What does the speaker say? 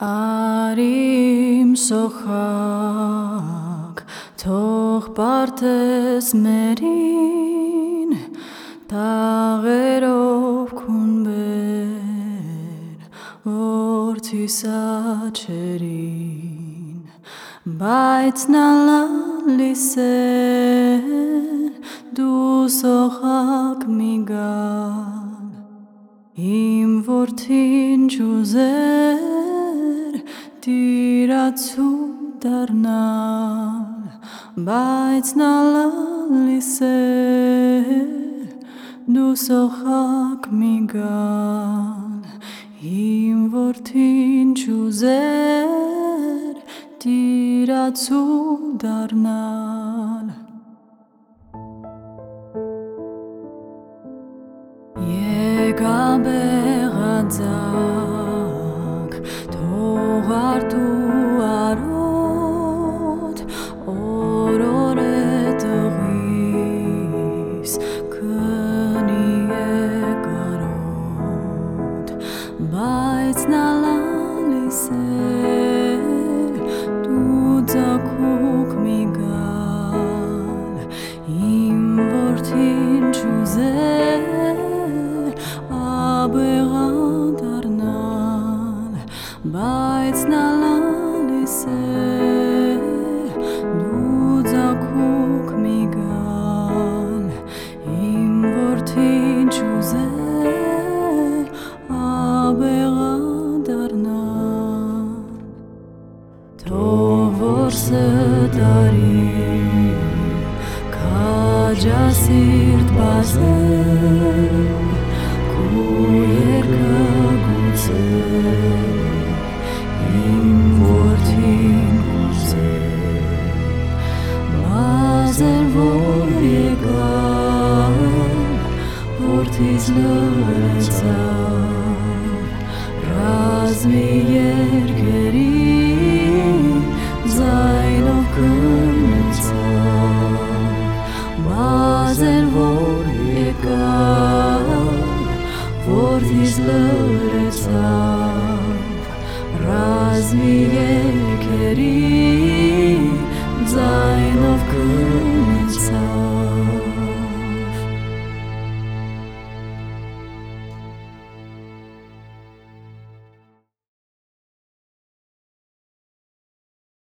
Արիմ սոխակ թող պարտես մերին տաղերով քունբեր որդի սաչերին բայց նա լալիս է դու սոխակ մի գալ իմ որդին ջուզեր տիրացու դառնալ, բայց նա լալիս է դու սոխակ մի գալ, իմ որդին չուզեր տիրացու դառնալ։ Եկա բայց նա լալիս է դու ձակուկ մի գալ իմ որդին չուզեր աբեղա դառնալ բայց նա լալիս է դու ձակուկ մի գալ իմ որդին չուզեր ստարի քաջասիրտ բազել քու երկը գուցել իմ որդին կուզել բազել որ եկալ որդից լրեցավ ռազմի երկերի որդից լրեցավ ռազմի երկերի զայն